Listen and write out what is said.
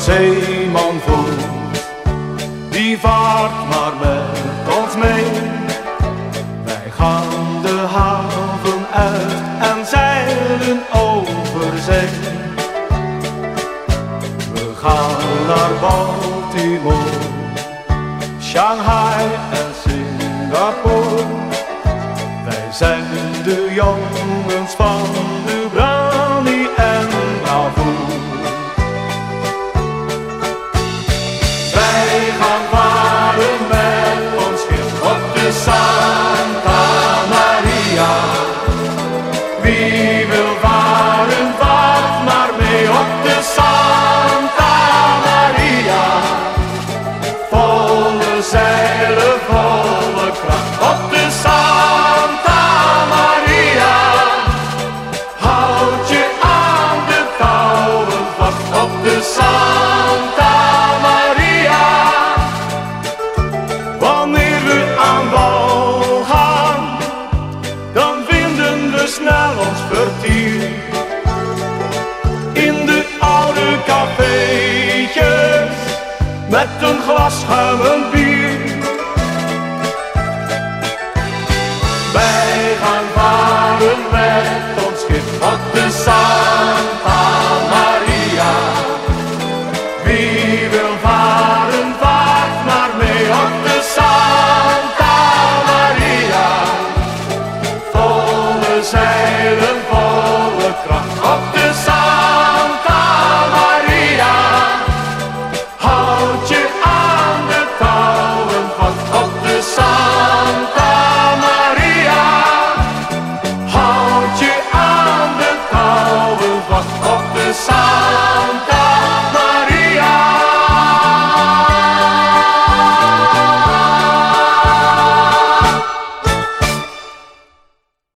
zeeman die vaart maar met ons mee. Wij gaan de haven uit en zeilen over zee. We gaan naar Baltimore, Shanghai en Singapore. Wij zijn de jongens van Santa Maria. In de oude cafeetjes, met een glas schuimend bier. Wij gaan varen met ons schip op de Santa